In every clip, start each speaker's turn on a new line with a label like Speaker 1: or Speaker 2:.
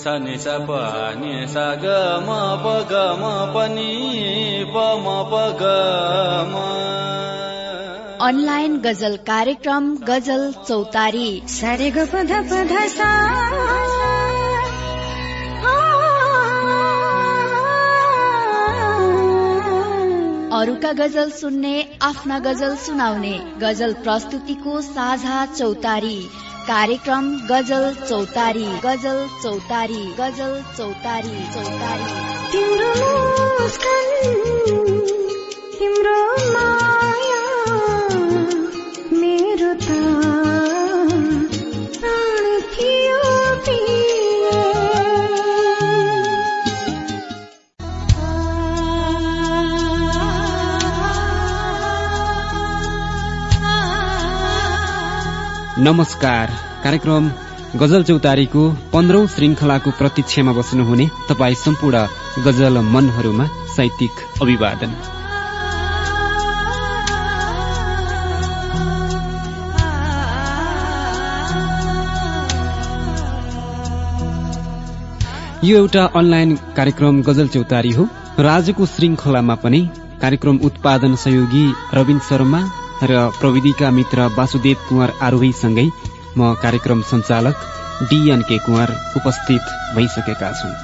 Speaker 1: सा नि सा प नि सा ग म प ग म प नि प म प ग म।
Speaker 2: अनलाइन गजल कार्यक्रम गजल चौतारी।
Speaker 3: सारे ग पध पध सा।
Speaker 2: अरूका गजल सुन्ने आफ्ना गजल सुनाउने गजल प्रस्तुतिको साझा चौतारी। कार्यक्रम गजल चौतारी गजल चौतारी गजल चौतारी चौतारी।
Speaker 3: तिम्रो तिम्रो
Speaker 4: नमस्कार। कार्यक्रम गजल चौतारीको पन्ध्रौं श्रृङ्खलाको प्रतीक्षामा बस्नुहुने तपाईँ सम्पूर्ण गजल मनहरूमा साहित्यिक अभिवादन। यो एउटा अनलाइन कार्यक्रम गजल चौतारी हो। र आजको श्रृङ्खलामा पनि कार्यक्रम उत्पादन सहयोगी रविन शर्मा र प्रविधिका मित्र वासुदेव कुँवर आरोहीसँगै म कार्यक्रम सञ्चालक डिएनके कुँवर उपस्थित भइसकेका छौं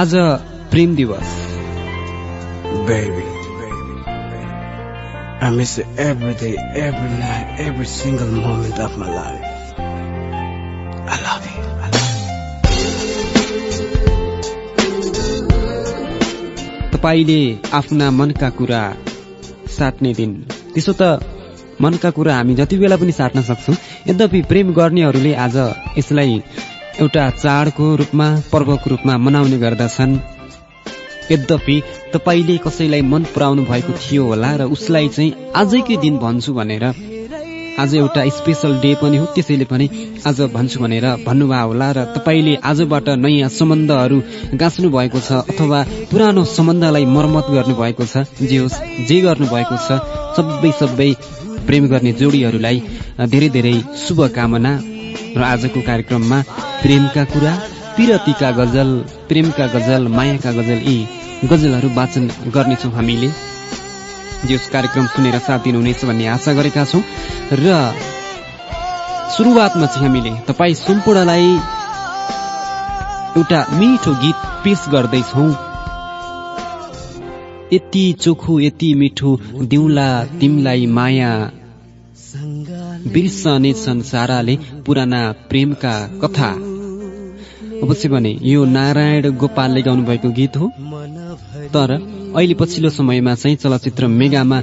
Speaker 4: आज प्रेम दिवस
Speaker 5: Baby, I miss every day, every night, every single moment of my life.
Speaker 4: तपाईँले आफ्ना मनका कुरा साट्ने दिन। त्यसो त मनका कुरा हामी जति बेला पनि साट्न सक्छौं यद्यपि प्रेम गर्नेहरूले आज यसलाई एउटा चाडको रूपमा पर्वको रूपमा मनाउने गर्दछन्। यद्यपि तपाईँले कसैलाई मन पराउनु भएको थियो होला र उसलाई चाहिँ आजकै दिन भन्छु भनेर आज एउटा स्पेसल डे पनि हो। त्यसैले पनि आज भन्छु भनेर भन्नुभयो होला र तपाईँले आजबाट नयाँ सम्बन्धहरू गाँच्नु भएको छ अथवा पुरानो सम्बन्धलाई मर्मत गर्नु भएको छ जे होस् जे गर्नु भएको छ सबै सबै प्रेम गर्ने जोडीहरूलाई धेरै धेरै शुभकामना र आजको कार्यक्रममा प्रेमका कुरा पिरतीका गजल प्रेमका गजल मायाका गजल यी गजलहरू वाचन गर्नेछौँ हामीले। यस कार्यक्रम सुनेर साथ दिनुहुनेछ भन्ने आशा गरेका छौँ। र सुरुवातमा चाहिँ हामीले तपाईँ सम्पूर्णलाई एउटा मिठो गीत पेश गर्दैछौ। यति चोखो यति मिठो दिउला तिमलाई माया। बिर्सने छन् साराले पुराना प्रेमका कथा। अवश्य भने यो नारायण गोपालले गाउनु भएको गीत हो। तर अहिले पछिल्लो समयमा चाहिँ चलचित्र मेगामा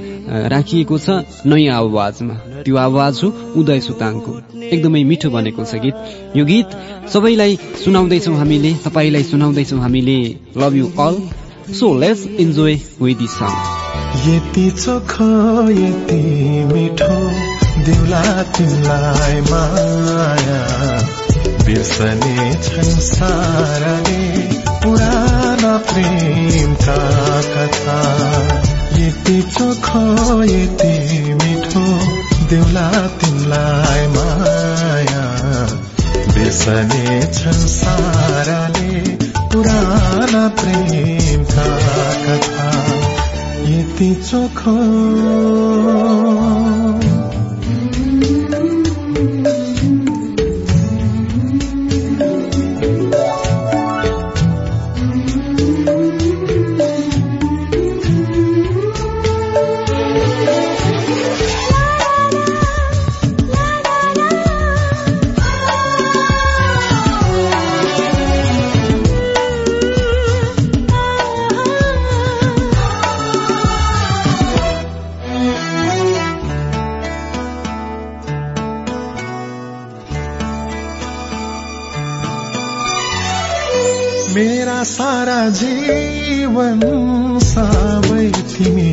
Speaker 4: राखिएको छ नयाँ आवाजमा। त्यो आवाज हो उदय सुताङको। एकदमै मिठो बनेको छ गीत। यो गीत सबैलाई सुनाउँदैछौ हामीले तपाईँलाई सुनाउँदैछौ हामीले। Love you all so let's enjoy with this song
Speaker 6: यति चोखो यति मिठो दिउला तिमीलाई माया। बिर्सने छन् साराले पुराना प्रेमका कथा? यति चोखो यति मिठो दिउला तिमीलाई माया। बिर्सने छन् साराले पुराना प्रेमका कथा? यति चोखो। सबै तिमीलाई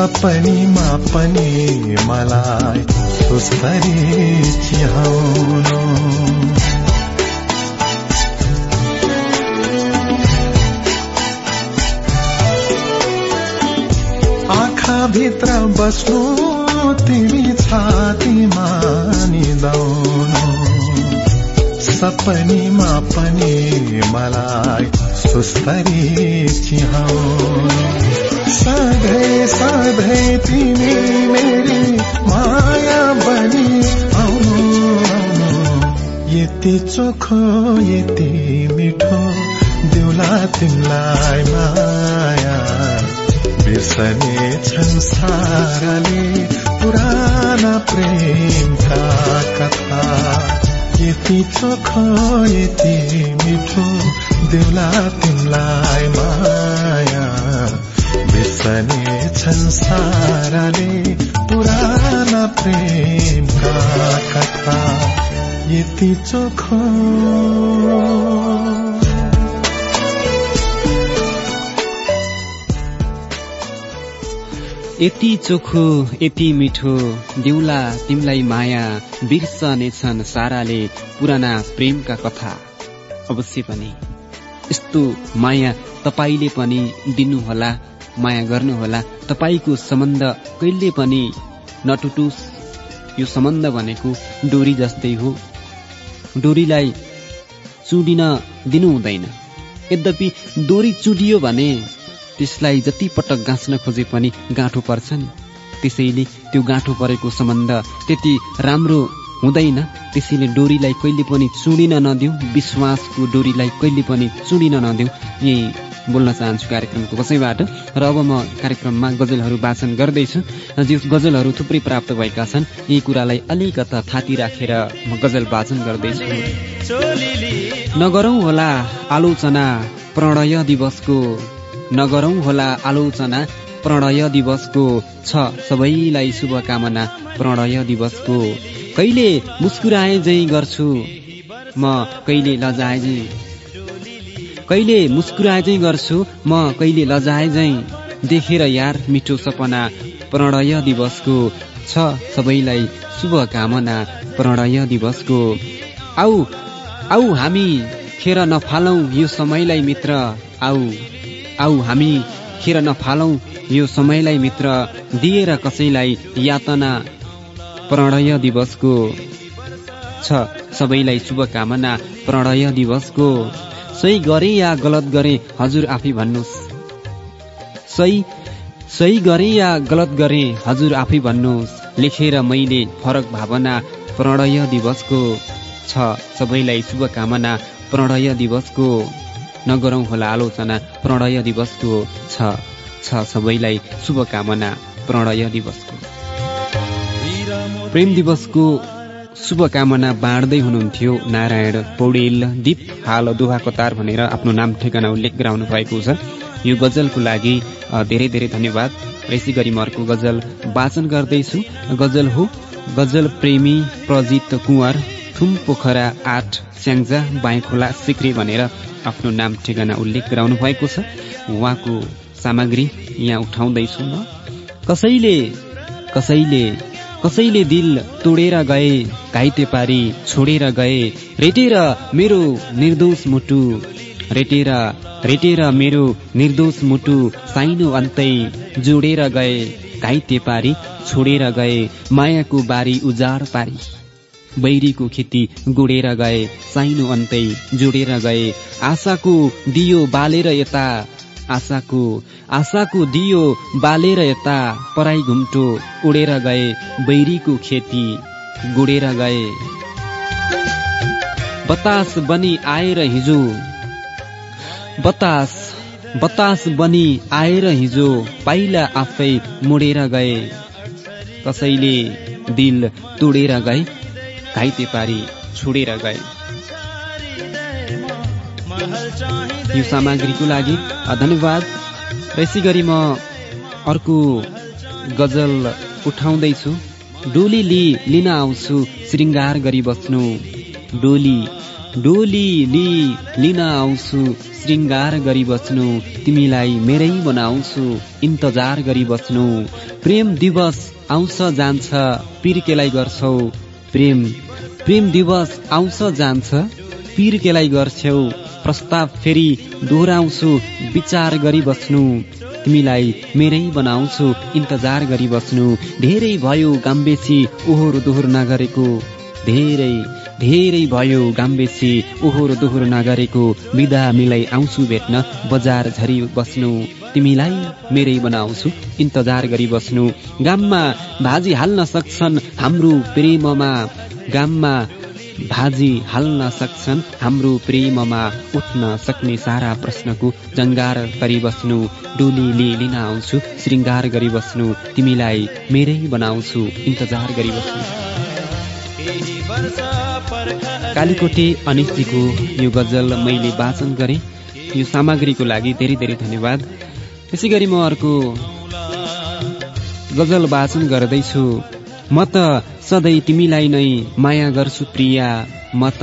Speaker 6: सपनीमा पनि मलाई सुस्तरी चिहाउनु। आँखा भित्र बस्नु तिमी छातीमा निदाउनु। सपनीमा पनि मलाई सुस्तरी चिहाउनु। सधैँ सधैँ तिमी मेरी माया बनी। आउनु यति चोखो यति मिठो दिउला तिमीलाई माया। बिर्सने छन् साराले पुराना प्रेमका कथा। यति चोखो यति मिठो देउला तिमीलाई माया। बिर्सने छन् साराले पुराना प्रेमका कथा। यति चोखो।
Speaker 4: यति चोखो यति मिठो दिउला तिमीलाई माया बिर्सनेछन् साराले पुराना प्रेमका कथा। अवश्य पनि। यस्तो माया तपाईँले पनि दिनुहोला। माया गर्नुहोला तपाईँको सम्बन्ध कहिले पनि नटुटुस। यो सम्बन्ध भनेको डोरी जस्तै हो। डोरीलाई चुडिन दिनु हुँदैन। यद्यपि डोरी चुडियो भने त्यसलाई जति पटक गाँच्न खोजे पनि गाँठो पर्छ नि त्यसैले त्यो गाँठो परेको सम्बन्ध त्यति राम्रो हुँदैन। त्यसैले डोरीलाई कहिले पनि चुडिन नदिऊ। विश्वासको डोरीलाई कहिले पनि चुडिन नदिऊ। यही बोल्न चाहन्छु कार्यक्रमको कसैबाट। र अब म कार्यक्रममा गजलहरू वाचन गर्दैछु। जो गजलहरू थुप्रै प्राप्त भएका छन् यी कुरालाई अलिकता थाती राखेर म गजल वाचन गर्दैछु। नगरौँ होला आलोचना प्रणय दिवसको। नगरौँ होला आलोचना प्रणय दिवसको। छ सबैलाई शुभकामना प्रणय दिवसको। कहिले मुस्कुराए जै गर्छु म कहिले लजाए जै कहिले मुस्कुराए जै गर्छु म कहिले लजाए जै देखेर यार मिठो सपना प्रणय दिवसको। छ सबैलाई शुभकामना प्रणय दिवसको। आऊ आऊ हामी खेर नफालौँ यो समयलाई मित्र। आऊ आऊ हामी खेर नफालौँ यो समयलाई मित्र। दिएर कसैलाई यातना प्रणय दिवसको। छ सबैलाई शुभकामना प्रणय दिवसको। सही गरे या गलत गरे हजुर आफै भन्नुहोस्। सही सही गरे या गलत गरे हजुर आफै भन्नुहोस्। लेखेर मैले फरक भावना प्रणय दिवसको छ। सबैलाई शुभकामना प्रणय दिवसको नगरौँ होला आलोचना प्रणय दिवसको छ। छ सबैलाई शुभकामना प्रणय दिवसको। प्रेम दिवसको शुभकामना बाँड्दै हुनुहुन्थ्यो नारायण पौडेल दीप हाल दोहा कतार भनेर आफ्नो नाम ठेगाना उल्लेख गराउनु भएको छ। यो गजलको लागि धेरै धेरै धन्यवाद। र यसै गरी म अर्को गजल वाचन गर्दैछु। गजल हो गजल प्रेमी प्रजित कुँवर थुम पोखरा आठ स्याङ्जा बाँखोला सिक्री भनेर आफ्नो नाम ठेगाना उल्लेख गराउनु भएको छ। उहाँको सामग्री यहाँ उठाउँदैछु म। कसैले कसैले कसैले दिल तोडेर गए घाइते पारी छोडेर गए रेटेर मेरो निर्दोष मुटु रेटेर रेटेर मेरो निर्दोष मुटु साइनो अन्तै जोडेर गए घाइते पारी छोडेर गए मायाको बारी उजाड पारी। बैरीको खेती गुडेर गए साइनो अन्तै जोडेर गए आशाको दियो बालेर यता आशाको आशाको दियो बालेर यता पराई घुम्टो उडेर गए बैरीको खेती गुडेर गए। बतास बनी आएर हिजो। बतास बतास बनी आएर हिजो पाइला आफै मुडेर गए। कसैले दिल तोडेर गए घाइते पारी छोडेर गए। यो सामग्रीको लागि धन्यवाद। र यसै गरी म अर्को गजल उठाउँदैछु। डोली लि लिन आउँछु श्रृङ्गार गरी बस्नु। डोली डोली लि लिन आउँछु श्रृङ्गार गरी बस्नु। तिमीलाई मेरै बनाउँछु इन्तजार गरी बस्नु। प्रेम दिवस आउँछ जान्छ पिर केलाई गर्छौ। प्रेम प्रेम दिवस आउँछ जान्छ पिर केलाई गर्छौ। प्रस्ताव फेरि दोहोऱ्याउँछु विचार गरी बस्नु तिमीलाई मेरै बनाउँछु इन्तजार गरी बस्नु धेरै भयो गाम्बेसी ओहोर दोहोर नगरेको। धेरै धेरै भयो गाम्बेसी ओहोर दोहोर नगरेको। विदा मिलाई आउँछु भेट्न बजार झरी बस्नु। तिमीलाई मेरै बनाउँछु इन्तजार गरी बस्नु गाममा भाजी हाल्न सक्छन् हाम्रो प्रेममा। गाममा भाजी हाल्न सक्छन्। हाम्रो प्रेममा उठ्न सक्ने सारा प्रश्नको जङ्गार गरी बस्नु डोलीले लिन आउँछु श्रृङ्गार गरी बस्नु तिमीलाई मेरै बनाउँछु इन्तजार गरी बस्नु कालीकोटे अनिसजीको यो गजल मैले वाचन गरेँ। यो सामग्रीको लागि धेरै धेरै धन्यवाद। त्यसै गरी म अर्को गजल वाचन गर्दैछु। म त सधैँ तिमीलाई नै माया गर्छु प्रिया। म त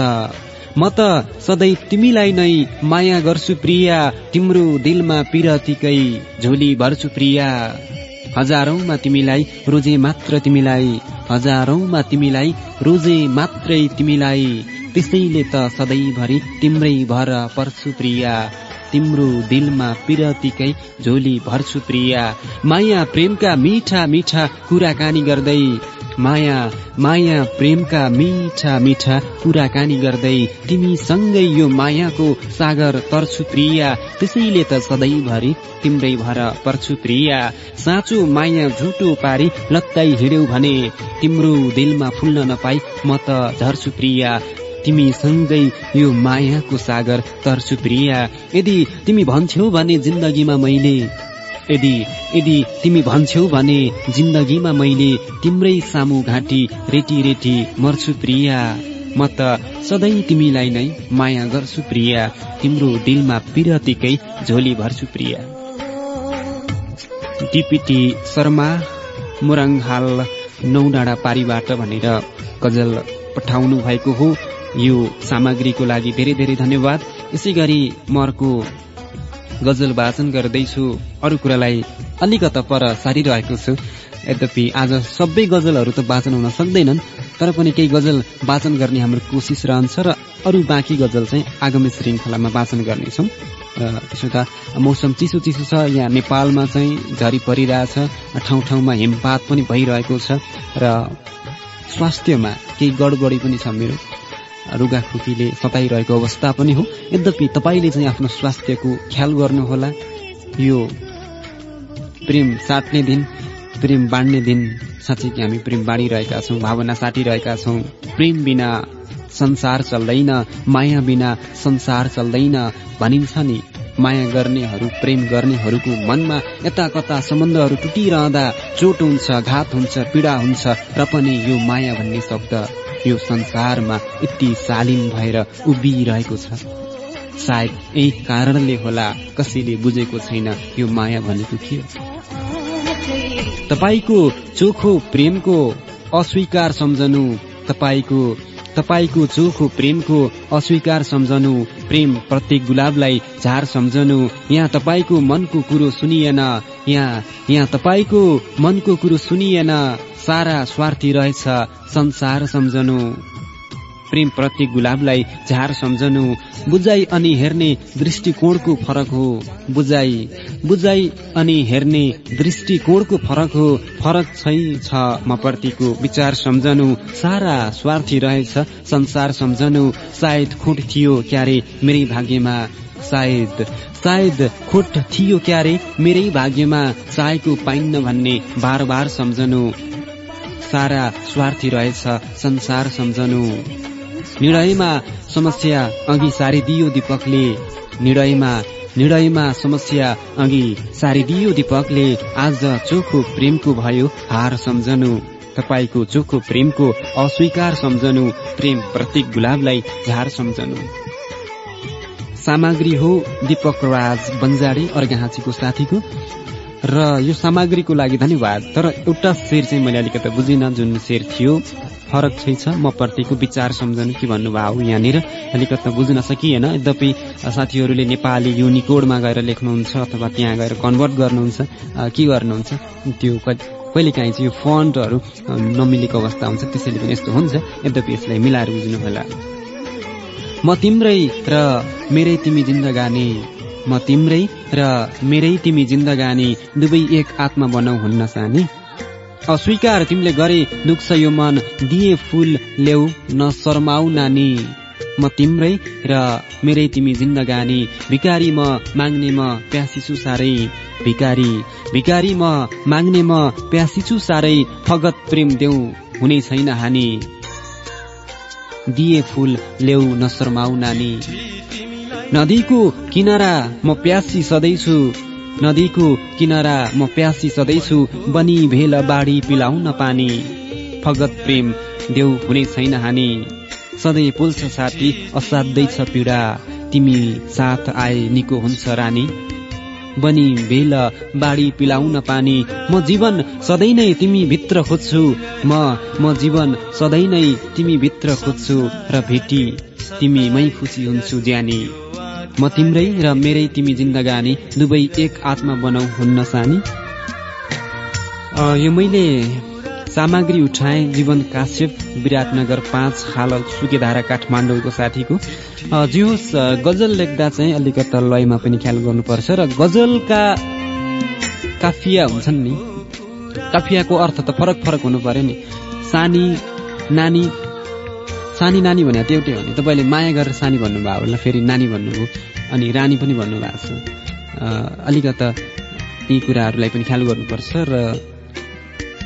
Speaker 4: म त सधैँ तिमीलाई नै माया गर्छु प्रिया। तिम्रो दिलमा पिरतीकै झोली भर्छु प्रिया। हजारौंमा तिमीलाई रोजे मात्र तिमीलाई हजारौंमा तिमीलाई रोजे मात्रै तिमीलाई। त्यसैले त सधैँभरि तिम्रै भर पर्छु प्रिया। तिम्रो दिलमा पिरतीकै झोली भर्छु प्रिया। माया प्रेमका मिठा मिठा कुराकानी गर्दै माया माया प्रेमका मिठा मिठा कुराकानी गर्दै तिमीसँगै यो मायाको सागर तर्छु प्रिया त्यसैले त सधैँभरि तिम्रै भर पर्छु प्रिया साँचो माया झुटो पारी लत्ताई हिँड्यौ भने तिम्रो दिलमा फुल्न नपाई म त झर्छु प्रिया तिमी सँगै यो मायाको सागर तर्छु प्रिया यदि तिमी भन्छौ भने जिन्दगीमा मैले यदि यदि तिमी भन्छौ भने जिन्दगीमा मैले तिम्रै सामु घाँटी रेटी रेटी मर्छु प्रिया। म त सधैँ तिमीलाई नै माया गर्छु प्रिया। तिम्रो दिलमा पिरतीकै झोली भर्छु प्रिया। डिपिटी शर्मा मुरङहाल नौ डाँडा पारीबाट भनेर गजल पठाउनु भएको हो। यो सामग्रीको लागि धेरै धेरै धन्यवाद। यसै गरी म अर्को गजल वाचन गर्दैछु। अरू कुरालाई अलिकता पर सारिरहेको छु। यद्यपि आज सबै गजलहरू त वाचन हुन सक्दैनन् तर पनि केही गजल वाचन गर्ने हाम्रो कोसिस रहन्छ र अरू बाँकी गजल चाहिँ आगामी श्रृङ्खलामा वाचन गर्नेछौँ। र त्यसो त मौसम चिसो चिसो छ यहाँ नेपालमा चाहिँ झरी परिरहेछ ठाउँ ठाउँमा हिमपात पनि भइरहेको छ र स्वास्थ्यमा केही गडबडी पनि छ मेरो। रुगाखुकीले सताइरहेको अवस्था पनि हो। यद्यपि तपाईँले चाहिँ आफ्नो स्वास्थ्यको ख्याल गर्नुहोला। यो प्रेम साट्ने दिन प्रेम बाँड्ने दिन साँच्चै कि हामी प्रेम बाँडिरहेका छौँ भावना साटिरहेका छौँ। प्रेम बिना संसार चल्दैन माया बिना संसार चल्दैन भनिन्छ नि माया गर्नेहरू प्रेम गर्नेहरूको मनमा यता कता सम्बन्धहरू टुटिरहँदा चोट हुन्छ घात हुन्छ पीडा हुन्छ र पनि यो माया भन्ने शब्द यो संसारमा यति शालीन भएर उभिरहेको छ। सायद यही कारणले होला कसैले बुझेको छैन यो माया भनेको के हो। तपाईँको चोखो प्रेमको अस्वीकार सम्झनु तपाईँको तपाईँको चोखो प्रेमको अस्वीकार सम्झनु प्रेम प्रत्येक गुलाबलाई झार सम्झनु यहाँ तपाईँको मनको कुरो सुनिएन यहाँ यहाँ तपाईँको मनको कुरो सुनिएन। सारा स्वार्थी रहेछ संसार सम्झनु। प्रेम प्रति गुलाबलाई झार सम्झनु। बुझाइ अनि हेर्ने दृष्टिकोणको फरक हो। बुझाइ बुझाइ अनि हेर्ने दृष्टिकोणको फरक हो। फरक छै छ म प्रतिको विचार सम्झनु। सारा स्वार्थी रहेछ संसार सम्झनु। सायद खुट थियो क्यारे मेरै भाग्यमा। सायद सायद खोट थियो क्यारे मेरै भाग्यमा। चाहेको पाइन्न भन्ने बार बार सम्झनु। सारा स्वार्थी रहेछ संसार सम्झनु। निर्णयमा समस्या अघि सारिदियो दीपकले। निर्णयमा निर्णयमा समस्या अघि सारिदियो दीपकले। आज चोखो प्रेमको भयो हार सम्झनु। तपाईँको चोखो प्रेमको अस्वीकार सम्झनु। प्रेम प्रतीक गुलाबलाई झार सम्झनु। सामग्री हो दीपक राज बन्जाडी अर्घाँचीको साथीको। र यो सामग्रीको लागि धन्यवाद। तर एउटा शेर चाहिँ मैले अलिकति बुझिनँ जुन शेर थियो। फरक छ। म प्रतिको विचार सम्झनु के भन्नुभयो यहाँनिर। अलिकति बुझ्न सकिएन। यद्यपि साथीहरूले नेपाली युनिकोडमा गएर लेख्नुहुन्छ अथवा त्यहाँ गएर कन्भर्ट गर्नुहुन्छ के गर्नुहुन्छ? त्यो कहिले काहीँ चाहिँ यो फन्टहरू नमिलेको अवस्था हुन्छ। त्यसैले पनि यस्तो हुन्छ। यद्यपि यसलाई मिलाएर बुझ्नु होला म तिम्रै र मेरै तिमी जिन्दगानी म तिम्रै र मेरै तिमी जिन्दगानी दुवै एक आत्मा बनाउ हुन्न सानी। अस्वीकार तिमीले गरे दुख्छ यो मन दिए फूल ल्याउ न शर्माउ नानी। म तिम्रै र मेरै तिमी जिन्दगानी भिकारी म माग्ने म प्यासी छु साह्रै भिकारी भिकारी म माग्ने म प्यासी छु साह्रै फगत प्रेम देऊ हुने छैन हानि। दिए फूल ल्याउ नशर्माउ नानी। नदीको किनारा म प्यासी सधैँछु नदीको किनारा म प्यासी सधैँछु बनी भेल बाढी पिलाउन पानी। फगत प्रेम देउ हुने छैन हानि। सधैँ पोल्छ साथी असाध्यै छ पीडा। तिमी साथ आए निको हुन्छ रानी। बनी भेल बाढी पिलाउन पानी। म जीवन सधैँ नै तिमी भित्र खोज्छु। म म जीवन सधैँ नै तिमी भित्र खोज्छु र भेटी। तिमी मै खुसी हुन्छु ज्यानी म तिम्रै र मेरै तिमी जिन्दगानी दुवै एक आत्मा बनाउ हुन्न सानी। यो मैले सामग्री उठाए जीवन काश्यप विराटनगर पाँच हाल सुकेधारा काठमाडौँको साथीको। जे होस् गजल लेख्दा चाहिँ अलिकति लयमा पनि ख्याल गर्नुपर्छ र गजलका काफिया हुन्छन् नि। काफियाको अर्थ त फरक फरक हुनु पर्यो नि। सानी नानी सानी नानी भने त एउटै हो नि तपाईँले माया गरेर सानी भन्नुभयो होला फेरि नानी भन्नुभयो अनि रानी पनि भन्नुभएको छ। अलिकता यी कुराहरूलाई पनि ख्याल गर्नुपर्छ र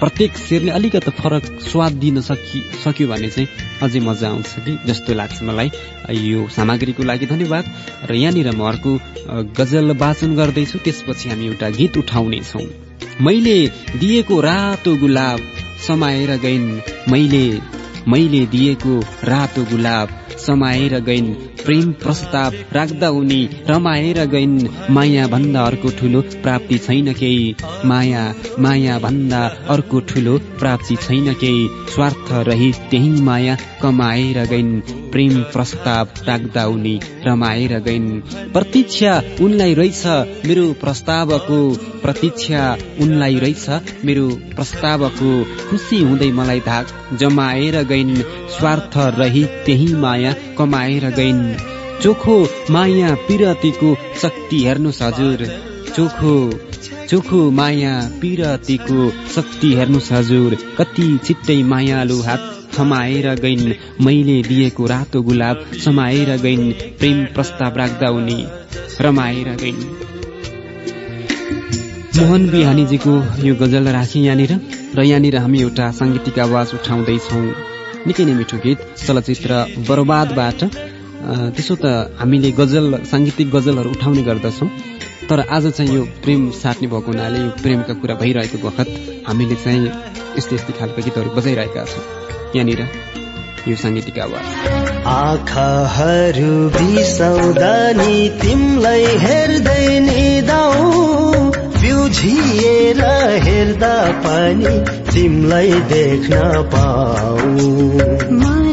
Speaker 4: प्रत्येक शेरले अलिकति फरक स्वाद दिन सकि सक्यो भने चाहिँ अझै मजा आउँछ कि? जस्तो लाग्छ मलाई। यो सामग्रीको लागि धन्यवाद। र यहाँनिर म अर्को गजल वाचन गर्दैछु। त्यसपछि हामी एउटा गीत उठाउनेछौँ। मैले दिएको रातो गुलाब समाएर गइन्। मैले मैले दिएको रातो गुलाब समाएर गइन्। प्रेम प्रस्ताव राख्दा उनी रमाएर गइन्। माया भन्दा अर्को ठुलो प्राप्ति छैन केही। माया माया भन्दा अर्को ठुलो प्राप्ति छैन केही। स्वार्थ रहित त्यही माया कमाएर गइन्। प्रेम प्रस्ताव राख्दा उनी रमाएर गइन्। प्रतीक्षा उनलाई रहेछ मेरो प्रस्तावको। प्रतीक्षा उनलाई रहेछ मेरो प्रस्तावको। खुसी हुँदै मलाई धाक जमाएर गइन्। स्वार्थ रहित त्यही माया कमाएर गइन्। चोखो माया पिरतीको शक्ति हेर्नुहोस् हजुर चोखो चोखो माया पिरतीको शक्ति हेर्नुहोस् हजुर कति छिट्टै मायालु हात थमाएर गइन्। मैले दिएको रातो गुलाब समाएर गइन्। प्रेम प्रस्ताव राख्दा उनी रमाएर गइन्। मोहन बिहानीजीको यो गजल राखेँ यहाँनिर। र यहाँनिर हामी एउटा साङ्गीतिक आवाज उठाउँदैछौँ। निकै नै मिठो गीत चलचित्र बर्बादबाट। त्यसो त हामीले गजल साङ्गीतिक गजलहरू उठाउने गर्दछौँ तर आज चाहिँ यो प्रेम साट्ने भएको हुनाले यो प्रेमका कुरा भइरहेको बखत हामीले चाहिँ यस्तै यस्तै खालको गीतहरू बजाइरहेका छौँ। यहाँनिर यो साङ्गीतिक आवाज।
Speaker 7: आँखाहरू बिसाउँदा नि तिमलाई हेर्दै निदाउ बिउझिएर हेर्दा पनि तिमलाई देख्न पाऊ।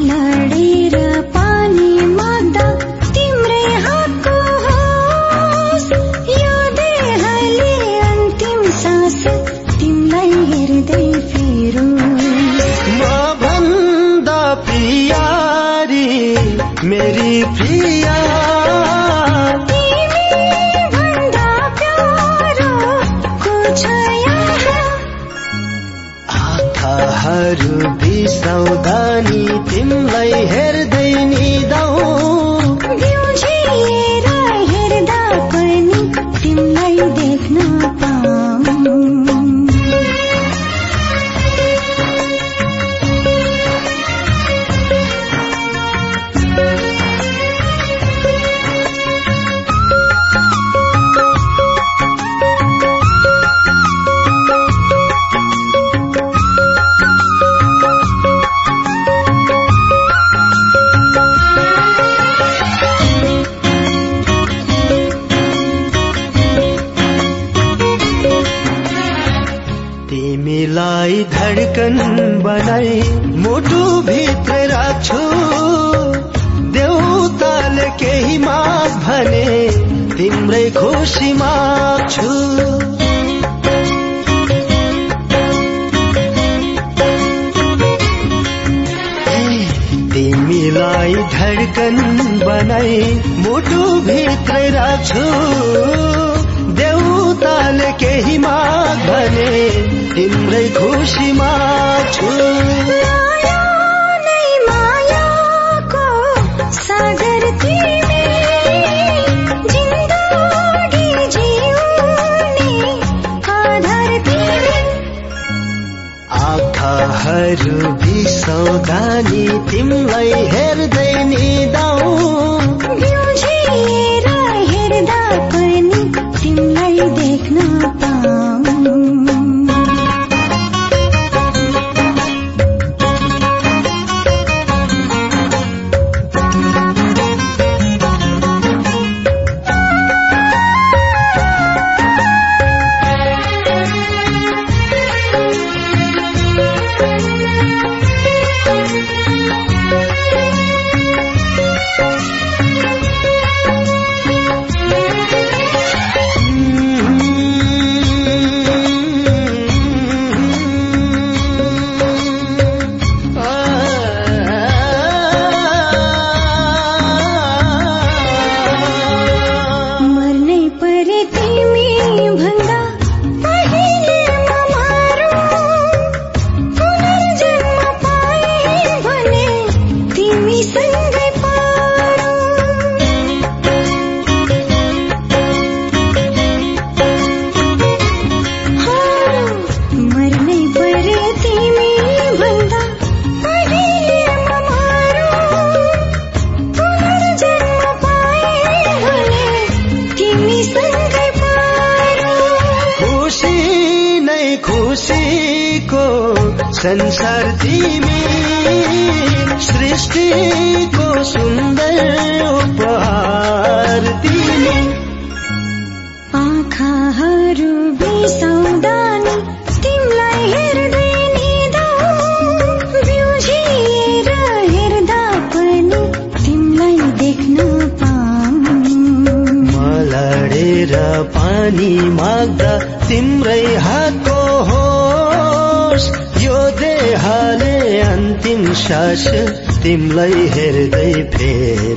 Speaker 7: बिसाउँदा नि तिमीलाई हेर्दै भित्र राख्छु देउताले केही माग भने तिम्रै खुसी माग्छु। तिमीलाई धडकन बनाई मुटु भित्र राख्छु। देउताले केही माग भने तिम्रै खुसी माग्छु।
Speaker 3: आँखाहरू बिसाउँदा नि तिमीलाई हेर्दै निदाउ। बिउझिएर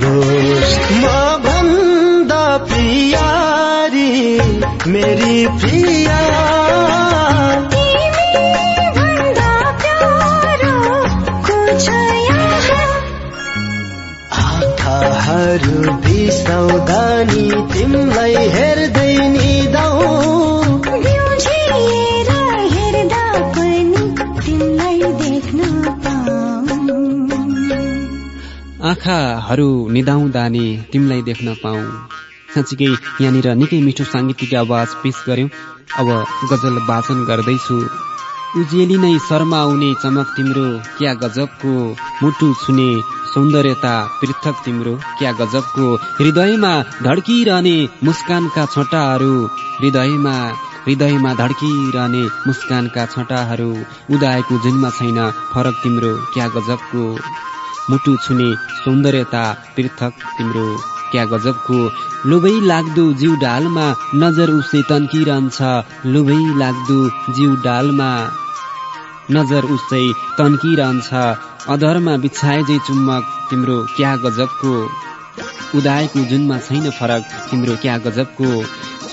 Speaker 7: फेरोस् म भन्दा प्रियारी मेरी प्रिया। आँखाहरू बिसाउँदा नि तिमीलाई हेर्दै
Speaker 4: आँखाहरू निदाउँदा नि तिमीलाई देख्न पाऊ। साँच्चीकै यहाँनिर निकै मिठो साङ्गीतिक आवाज पेश गर्यौं। अब गजल वाचन गर्दैछु। उजेली नै शर्मा आउने चमक तिम्रो क्या गजबको मुटु छुने सौन्दर्यता पृथक तिम्रो क्या गजबको हृदयमा धड्किरहने मुस्कानका छोटाहरू हृदयमा हृदयमा धड्किरहने मुस्कानका छोटाहरू उदाएको जुनमा छैन फरक तिम्रो क्या गजबको। मुटु छुने सौन्दर्यता पृथक तिम्रो। क्या गजबको लोभै लाग्दो जिउ डालमा नजर उसै तन्किरहन्छ। लोभै लाग्दो जिउ डालमा नजर उसै तन्किरहन्छ। अधरमा बिछाए जै चुम्बक तिम्रो क्या गजबको। उदाएको जुनमा छैन फरक तिम्रो क्या गजबको।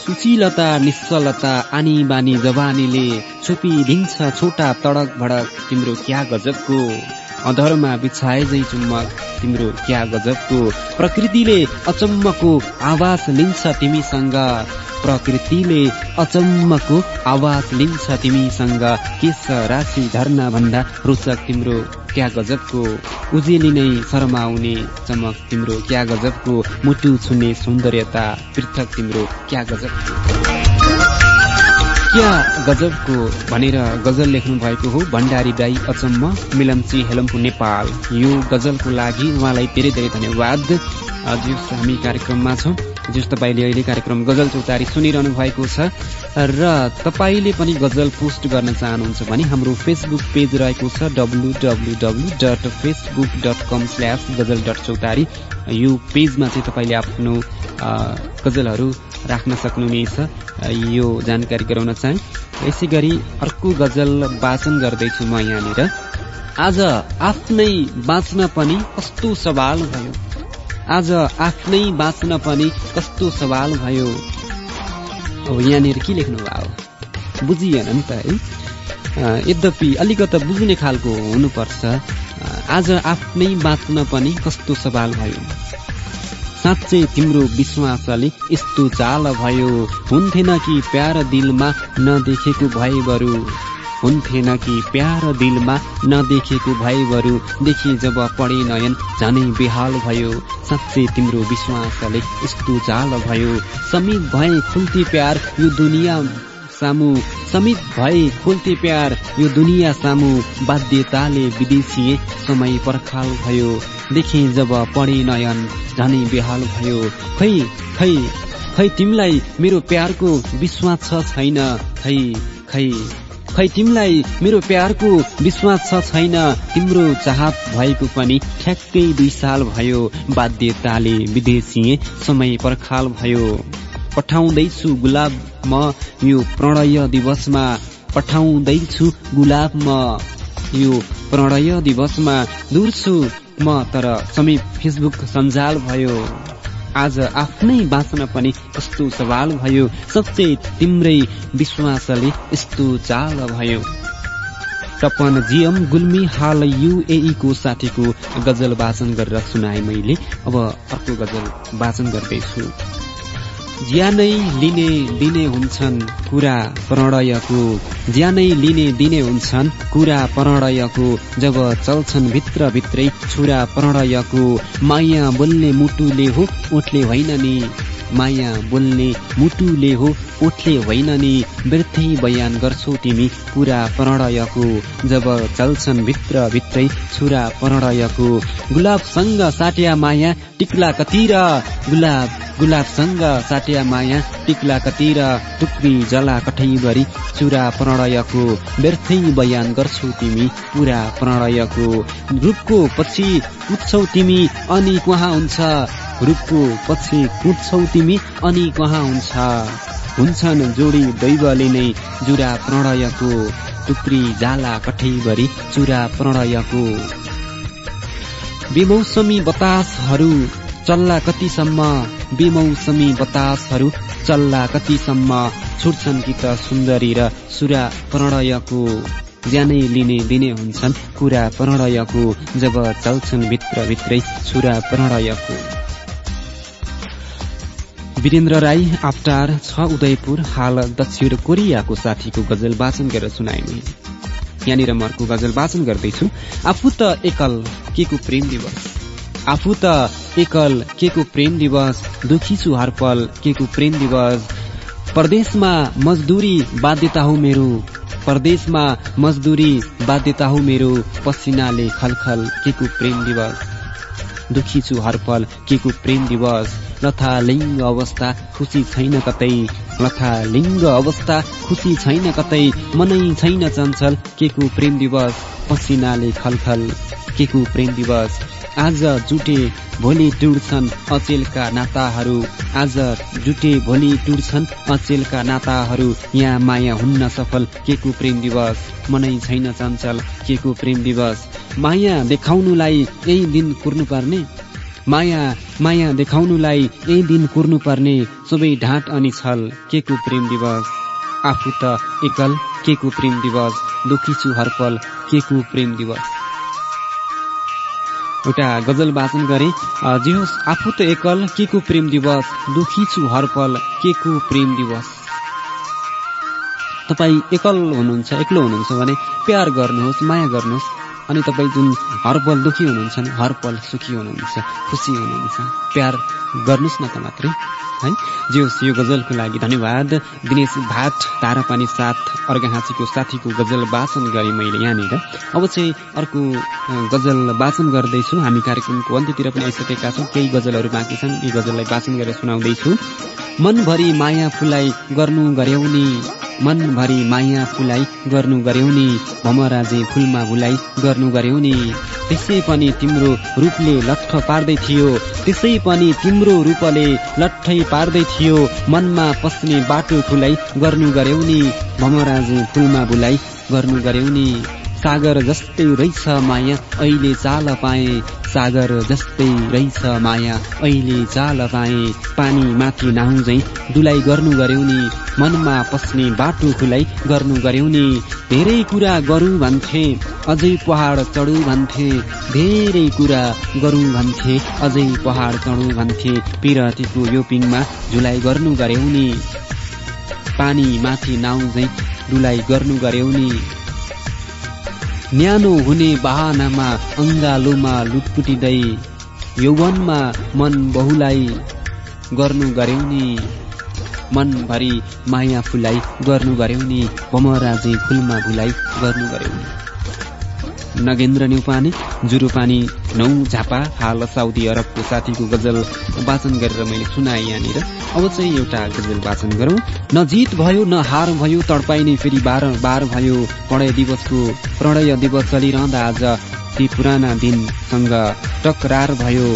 Speaker 4: सुशीलता निश्चलता आनी बानी जवानीले छोपिदिन्छ छोटा तडक भडक तिम्रो क्या गजबको। अधरमा बिछाए जै चुम्बक तिम्रो क्या गजबको। प्रकृतिले अचम्मको आवाज लिन्छ तिमीसँग। प्रकृतिले अचम्मको आवाज लिन्छ तिमीसँग केश राशि झर्ना भन्दा? रोचक तिम्रो क्या गजबको उजेली नै शर्माउने चमक तिम्रो क्या गजबको मुटु छुने सौन्दर्यता पृथक तिम्रो क्या गजबको क्या गजबको भनेर गजल लेख्नु भएको हो? भण्डारी दाई अचम्म मिलम्ची हेलम्पु नेपाल। यो गजलको लागि उहाँलाई धेरै धेरै धन्यवाद। जियोस् हामी कार्यक्रममा छौँ। जियोस् तपाईँले अहिले कार्यक्रम गजल चौतारी सुनिरहनु भएको छ र तपाईँले पनि गजल पोस्ट गर्न चाहनुहुन्छ भने हाम्रो फेसबुक पेज रहेको छ W W W dot Facebook dot com slash Gajal dot Chautari. यो पेजमा चाहिँ तपाईँले आफ्नो गजलहरू राख्न सक्नुहुनेछ। यो जानकारी गराउन चाहे। यसै गरी अर्को गजल वाचन गर्दैछु म यहाँनिर। आज आफ्नै बाँच्न पनि कस्तो सवाल भयो। आज आफ्नै बाँच्न पनि कस्तो सवाल भयो। अब यहाँनिर के लेख्नु भयो? बुझिएन नि त है। यद्यपि अलिकति बुझ्ने खालको हुनुपर्छ। आज आफ्नै बाँच्न पनि कस्तो सवाल भयो? साँच्चै तिम्रो विश्वासले यस्तो चाल भयो। हुन्थेन कि प्यार दिलमा नदेखेको भए बरु हुन्थेन कि प्यार दिलमा नदेखेको भए बरु देखि जब पढे नयन झनै बेहाल भयो। साँच्चै तिम्रो विश्वासले यस्तो चाल भयो। समीप भए खुल्ती प्यार यो दुनियाँ सामु। समीप भए खोल्थे प्यार यो दुनियाँ सामु। बाध्यताले विदेशिए समय पर्खाल भयो। देखे जब पढे नयन झनै बेहाल भयो। खै खै खै तिमीलाई मेरो प्यारको विश्वास छ छैन? खै खै। खै तिमीलाई मेरो प्यारको विश्वास छ छैन? तिम्रो चाहत भएको पनि ठ्याक्कै दुई साल भयो। बाध्यताले विदेशिए समय पर्खाल भयो। पठाउँदैछु गुलाब म यो प्रणय दिवसमा। पठाउँदैछु गुलाब म यो प्रणय दिवसमा। दूर छु म तर समीप फेसबुक सञ्जाल भयो। आज आफ्नै बाँच्न पनि कस्तो सवाल भयो। सच्चै तिम्रै विश्वासले यस्तो चाल भयो। तपन जिएम गुल्मी हाल युएई को साथीको गजल वाचन गरेर सुनाए मैले। अब अर्को गजल वाचन गर्दैछु। ज्यानै लिने दिने हुन्छन् कुरा प्रणयको ज्यानै लिने दिने हुन्छन् कुरा प्रणयको जब चल्छन् भित्र भित्रै छुरा प्रणयको माया बोल्ने मुटुले हो ओठले होइन नि। माया बोल्ने मुटुले हो ओठले होइन नि। वृद्धि बयान गर्छौ तिमी पुरा प्रणयको। जब चल्छन् भित्र भित्रै छुरा प्रणयको। गुलाबसँग साट्या माया टिक्ला कतिर। गुलाब गुलाबसँग साट्या माया टिक्ला कतिर। टुक्री जला कठैभरि चुरा प्रणयको। व्यर्थै बयान गर्छौ तिमी पुरा प्रणयको। रूपको पछि कुद्छौ तिमी अनि कहाँ हुन्छ? रूपको पछि कुद्छौ तिमी अनि कहाँ हुन्छ? हुन्छन् जोडी दैवले नै जुरा प्रणयको। टुक्री जाला कठैभरि चुरा प्रणयको। बेमौसमी बतासहरू चल्ला कतिसम्म? बेमौसमी बतासहरू चल्ला कतिसम्म? छुट्छन् कि त सुन्दरी र सुरा प्रणयको? ज्यानै लिने दिने हुन्छन् कुरा प्रणयको। जब चल्छन् भित्र भित्रै छुरा प्रणयको। वीरेन्द्र राई आफ्टार छ उदयपुर हाल दक्षिण कोरियाको साथीको गजल वाचन गरेर सुनाइने यहाँनिर म अर्को गजल वाचन गर्दैछु। आफू त एकल के को प्रेम दिवस? आफू त एकल के को प्रेम दिवस? दुखी छु हर पल के को प्रेम दिवस? परदेशमा मजदुरी बाध्यता हो मेरो। परदेशमा मजदुरी बाध्यता हो मेरो। पसिनाले खलखल के को प्रेम दिवस? दुखी छु हर पल के को प्रेम दिवस? लथा लिङ्ग अवस्था खुसी छैन कतै। लथा लिङ्ग अवस्था खुसी छैन कतै। मनै छैन चञ्चल के को प्रेम दिवस पसिनाले खलखल। के को प्रेम दिवस आज जुटे भोलि टुट्छन् अचेलका नाताहरू। आज जुटे भोलि टुट्छन् अचेलका नाताहरू। यहाँ माया हुन्न सफल के को प्रेम दिवस मनै छैन चञ्चल के को प्रेम दिवस। माया देखाउनुलाई यही दिन कुर्नु पर्ने माया माया देखाउनुलाई यही दिन कुर्नु पर्ने सबै ढाँट अनि छल। के को प्रेम दिवस? आफू त एकल के को प्रेम दिवस? दुखी छु हरपल के को प्रेम दिवस? एउटा गजल वाचन गरे जे होस् आफू त एकल के को प्रेम दिवस? दुखी छु हरपल के को प्रेम दिवस? तपाईँ एकल हुनुहुन्छ एक्लो हुनुहुन्छ भने प्यार गर्नुहोस् माया गर्नुहोस्। अनि तपाईँ जुन हरपल दुखी हुनुहुन्छ नि हरपल सुखी हुनुहुन्छ खुसी हुनुहुन्छ प्यार गर्नुहोस् न त मात्रै है? जे होस् यो गजलको लागि धन्यवाद। दिनेश भाट तारापानी साथ अर्घाहाँचीको साथीको गजल वाचन गरेँ मैले यहाँनिर। अब चाहिँ अर्को गजल वाचन गर्दैछु। हामी कार्यक्रमको अन्त्यतिर पनि आइसकेका छौँ। केही गजलहरू बाँकी छन्। यी गजललाई वाचन गरेर सुनाउँदैछु। मनभरि माया फुलाई गर्नु गर्याउने मनभरि माया फुलाई गर्नु गर्याउने भमराजे फुलमा भुलाई गर्नु गर्याउने त्यसै पनि तिम्रो रूपले लट्ठ पार्दै थियो त्यसै पनि तिम्रो रूपले लट्ठै पार्दै थियो मनमा पस्ने बाटो खुलाई गर्नु गर्याउने भमराजे फुलमा भुलाई गर्नु गर्याउने सागर जस्तै रहेछ माया अहिले चाल पाए। सागर जस्तै रहेछ माया अहिले चाल पाए। पानी माथि नाहुँझै डुलाइ गर्नु गर्याउने मनमा पस्ने बाटो खुलाई गर्नु गर्याउने धेरै कुरा गरौँ भन्थे अझै पहाड चढौँ भन्थे। धेरै कुरा गरौँ भन्थे अझै पहाड चढौँ भन्थे। पिरतीको यो पिङमा झुलाइ गर्नु गर्याउने पानी माथि नाउझै डुलाइ गर्नु गर्याउने न्यानो हुने बहानामा अङ्गालोमा लुटपुटिँदै यौवनमा मन बहुलाई गर्नु गर्याउने मनभरि माया फुलाई गर्नु गर्याउने भमराजे फुलमा भुलाई गर्नु गर्याउने नगेन्द्र न्युपाने जुरुपानी नौ झापा हाल साउदी अरबको साथीको गजल वाचन गरेर मैले सुनाएँ यहाँनिर। अब चाहिँ एउटा गजल वाचन गरौँ। न जित भयो न हार भयो तडपाइने फेरि बार बार भयो। प्रणय दिवसको प्रणय दिवस चलिरहँदा आज ती पुराना दिनसँग टकरार भयो।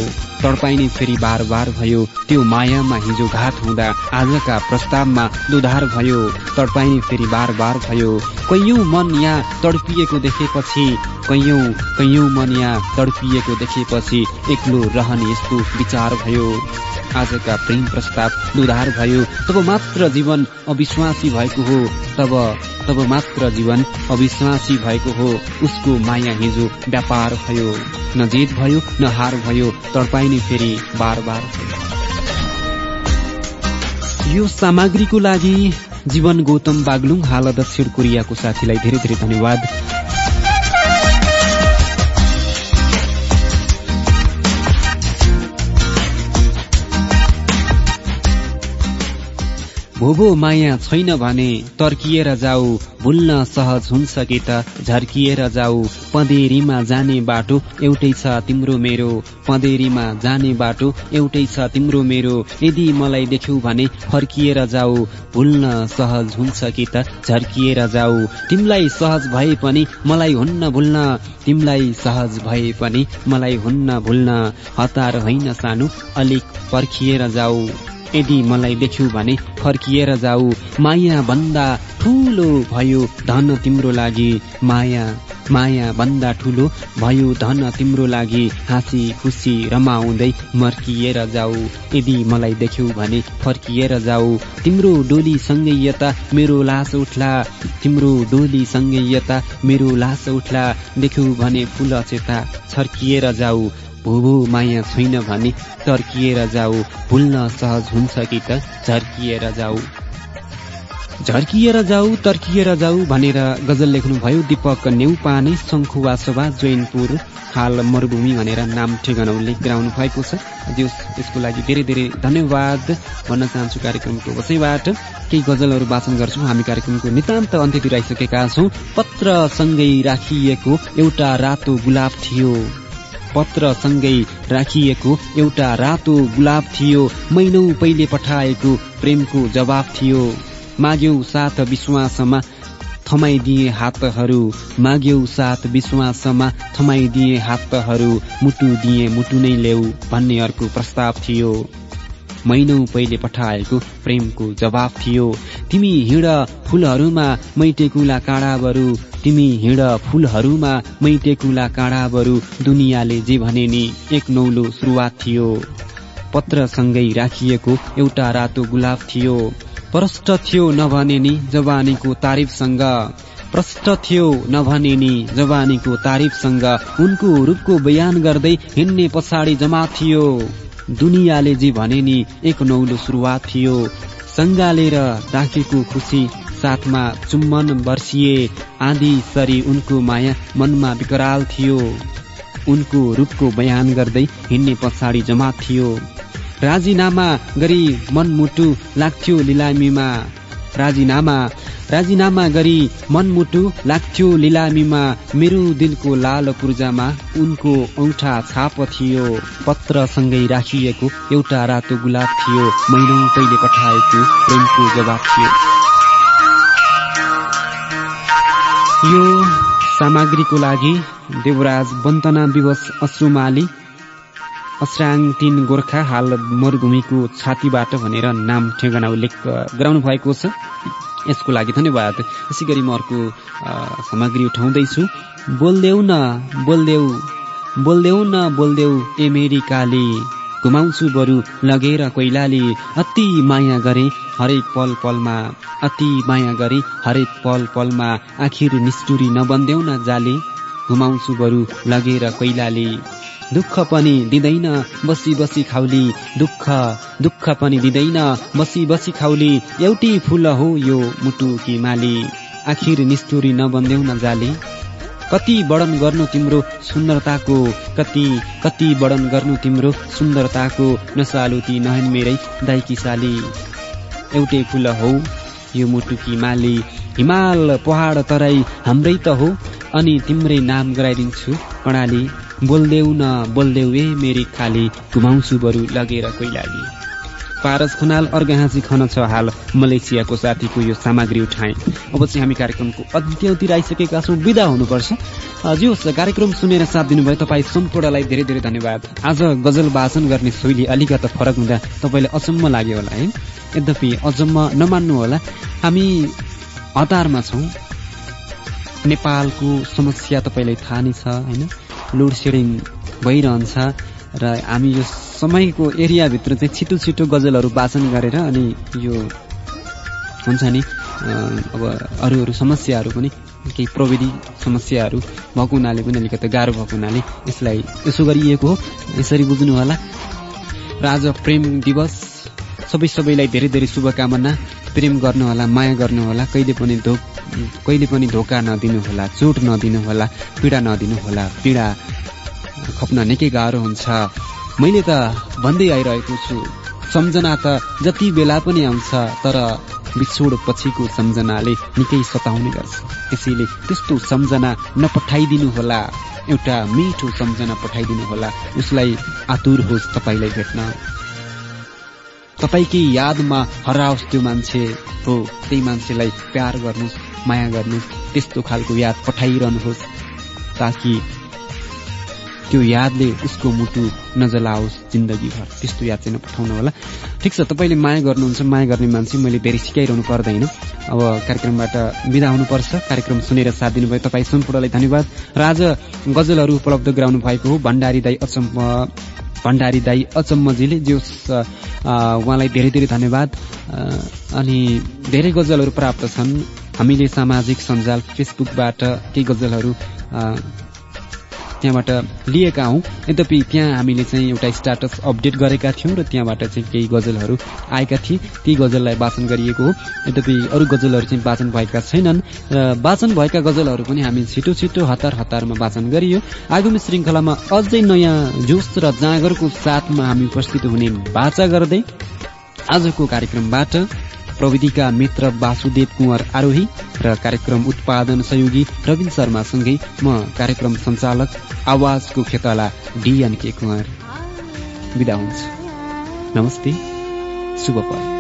Speaker 4: तडपाइने फेरि बार बार भयो। त्यो मायामा हिजो घात हुँदा आजका प्रस्तावमा दुधार भयो। तडपाइने फेरि बार बार भयो। कैयौं मन यहाँ तडपिएको देखेपछि कैयौं कैयौं मन यहाँ तडपिएको देखेपछि एक्लो रहने यस्तो विचार भयो। आजका प्रेम प्रस्ताव दुधार भयो। तब मात्र जीवन अविश्वासी भएको हो। तब तब मात्र जीवन अविश्वासी भएको हो। उसको माया हिजो व्यापार भयो। न जित भयो न हार भयो। तडपाइने फेरि बार बार यो सामग्रीको लागि जीवन गौतम बागलुङ हाल दक्षिण कोरियाको साथीलाई धेरै धेरै धन्यवाद। भोभो माया छैन भने तर्किएर जाऊ भुल्न सहज हुन्छ कि त झर्किएर जाऊ। पँधेरीमा जाने बाटो एउटै छ तिम्रो मेरो। पँधेरीमा जाने बाटो एउटै छ तिम्रो मेरो। यदि मलाई देख्यौ भने फर्किएर जाऊ भुल्न सहज हुन्छ कि त झर्किएर जाऊ। तिमीलाई सहज भए पनि मलाई हुन्न भुल्न। तिमीलाई सहज भए पनि मलाई हुन्न भुल्न। हतार होइन सानो अलिक पर्खिएर जाऊ। यदि मलाई देख्यौ भने फर्किएर जाऊ। माया भन्दा ठुलो भयो धन तिम्रो लागि। माया माया भन्दा ठुलो भयो धन तिम्रो लागि। हाँसी खुसी रमाउँदै मर्किएर जाऊ। यदि मलाई देख्यौ भने फर्किएर जाऊ। तिम्रो डोली सँगै यता मेरो लास उठ्ला। तिम्रो डोली सँगै यता मेरो लास उठ्ला। देख्यौ भने फुल चेता छर्किएर जाऊ। भुभु माया छैन भने तर्किएर जाऊ। भुल्न सहज हुन्छ कि त झर्किएर जाऊ। झर्किएर जाऊ तर्किएर जाऊ भनेर गजल लेख्नुभयो दीपक नेउपाने शङ्खुवासभा जैनपुर हाल मरुभूमि भनेर नाम ठेगाना उल्लेख गराउनु भएको छ। यसको लागि धेरै धेरै धन्यवाद। भन्न चाहन्छु कार्यक्रमको वसैबाट केही गजलहरू वाचन गर्छौँ। हामी कार्यक्रमको नितान्त अन्त्यतिर आइसकेका छौँ। पत्रसँगै राखिएको एउटा रातो गुलाब थियो। पत्रसँगै राखिएको एउटा रातो गुलाब थियो। मैनौ पहिले पठाएको प्रेमको जवाब थियो। माग्यौ साथ विश्वासमा थमाइदिए हातहरू। माग्यौ साथ विश्वासमा थमाइदिए हातहरू। मुटु दिए मुटु नै ल्याऊ भन्ने अर्को प्रस्ताव थियो। महिनौ पहिले पठाएको प्रेमको जवाब थियो। तिमी हिँड फूलहरूमा मैटेकुला काँडाबरू तिमी हिँड फूलहरूमा मैटेकुला काँडाबरू दुनियाँले जे भने नि एक नौलो सुरुवात थियो। पत्रसँगै राखिएको एउटा रातो गुलाब थियो। प्रष्ट थियो नभने नि जवानीको तारिफसँग। प्रष्ट थियो नभने नि जवानीको तारिफसँग। उनको रूपको बयान गर्दै हिँड्ने पछाडि जमा थियो। दुनियाँले जे भने नि एक नौलो सुरुवात थियो। सङ्गालेर राखेको खुसी साथमा चुम्बन वर्षिए आदि सरी उनको माया मनमा विकराल थियो। उनको रूपको बयान गर्दै हिँड्ने पछाडि जमा थियो। राजीनामा गरी मनमुटु लाग्थ्यो लिलामीमा। राजीनामा। राजीनामा गरी मनमुटु लाग्थ्यो लिलामीमा मेरो दिलको लाल पूर्जामा उनको औठा छाप थियो पत्रसँगै राखिएको एउटा रातो गुलाब थियो महिनौ पहिले पठाएको प्रेमको जवाब थियो। यो सामग्रीको लागि देवराज वन्तना दिवस अश्रुमाली अस्राङ तीन गोर्खा हाल मरुभूमिको छातीबाट भनेर नाम ठेगाना उल्लेख गराउनु भएको छ। यसको लागि धन्यवाद। यसै गरी म अर्को सामग्री उठाउँदैछु। बोल्देऊ न बोल्देऊ बोल्देऊ न बोल्देऊ ए मेरी काली घुमाउँछु बरु लगेर कोइलाली। अति माया गरे हरेक पल पलमा अति माया गरे हरेक पल पलमा आखिर निष्ठुरी नबन्देऊ न जाली। घुमाउँछु बरु लगेर कोइलाली। दुःख पनि दिँदैन बसी बसी खाउली। दुःख दुःख पनि दिँदैन बसी बसी खाउली। एउटै फुल हो यो मुटु कि माली। आखिर निष्ठुरी नबन्देऊ न जाली। कति वर्णन गर्नु तिम्रो सुन्दरताको कति कति वर्णन गर्नु तिम्रो सुन्दरताको नसालु ती नहन मेरै दाइकी साली। एउटै फुल हो यो मुटुकी माली। हिमाल पहाड तराई हाम्रै त हो अनि तिम्रै नाम गराइदिन्छु कर्णाली बोल्देऊ न बोल्देऊ ए मेरी खाली घुमाउँछु बरु लगेर कैलाली पारस खनाल अर्घाँसी खन छ हाल मलेसियाको साथीको यो सामग्री उठाए। अब चाहिँ हामी कार्यक्रमको अन्त्यतिर आइसकेका छौँ। विदा हुनुपर्छ। जे होस् कार्यक्रम सुनेर साथ दिनुभयो। तपाईँ सम्पूर्णलाई धेरै धेरै धन्यवाद। आज गजल वाचन गर्ने शैली अलिकति फरक हुँदा तपाईँलाई अचम्म लाग्यो होला है? यद्यपि अचम्म नमान्नु होला। हामी हतारमा छौँ। नेपालको समस्या तपाईँलाई थाहा नै छ होइन? लोड सेडिङ भइरहन्छ र हामी यो समयको एरियाभित्र चाहिँ छिटो छिटो गजलहरू वाचन गरेर अनि यो हुन्छ नि अब अरू अरू समस्याहरू पनि केही प्रविधि समस्याहरू भएको हुनाले पनि अलिकति गाह्रो भएको हुनाले यसलाई यसो गरिएको हो। यसरी बुझ्नु होला र आज प्रेम दिवस। सबै सबैलाई धेरै धेरै शुभकामना। प्रेम गर्नुहोला माया गर्नुहोला कहिले पनि धो कहिले पनि धोका नदिनु होला चोट नदिनु होला पीडा नदिनु होला पीडा खप्न निकै गाह्रो हुन्छ। मैले त भन्दै आइरहेको छु सम्झना त जति बेला पनि आउँछ तर बिछोड पछिको सम्झनाले निकै सताउने गर्छ। त्यसैले त्यस्तो सम्झना नपठाइदिनु होला एउटा मिठो सम्झना पठाइदिनु होला उसलाई आतुर होस् तपाईँलाई भेट्न। तपाईँकै यादमा हराओस् त्यो मान्छे हो। त्यही मान्छेलाई प्यार गर्नुहोस् माया गर्नुहोस् त्यस्तो खालको याद पठाइरहनुहोस् ताकि त्यो यादले उसको मुटु नजलाओस् जिन्दगीभर। त्यस्तो याद चाहिँ नपठाउनु होला। ठिक छ तपाईँले माया गर्नुहुन्छ माया गर्ने मान्छे मैले धेरै सिकाइरहनु पर्दैन। अब कार्यक्रमबाट विदा हुनुपर्छ। कार्यक्रम सुनेर साथ दिनुभयो तपाईँ। सम्पूर्णलाई धन्यवाद। र आज गजलहरू उपलब्ध गराउनु भएको हो। भण्डारी दाई अचम्म भण्डारी दाई अचम्मजीले जो उहाँलाई धेरै धेरै धन्यवाद। अनि धेरै गजलहरू प्राप्त छन्। हामीले सामाजिक सञ्जाल फेसबुकबाट केही गजलहरू त्यहाँबाट लिएका हौँ। यद्यपि त्यहाँ हामीले चाहिँ एउटा स्टाटस अपडेट गरेका थियौँ र त्यहाँबाट चाहिँ केही गजलहरू आएका थिए। ती गजललाई वाचन गरिएको हो। यद्यपि अरू गजलहरू चाहिँ वाचन भएका छैनन् र वाचन भएका गजलहरू पनि हामी छिटो छिटो हतार हतारमा वाचन गरियो। आगामी श्रृङ्खलामा अझै नयाँ जोस र जाँगरको साथमा हामी उपस्थित हुने बाचा गर्दै आजको कार्यक्रमबाट प्रविधिका मित्र वासुदेव कुँवर आरोही र कार्यक्रम उत्पादन सहयोगी रविन शर्मासँगै म कार्यक्रम सञ्चालक आवाजको खेतला डिएनके कुँवर। नमस्ते। शुभ पल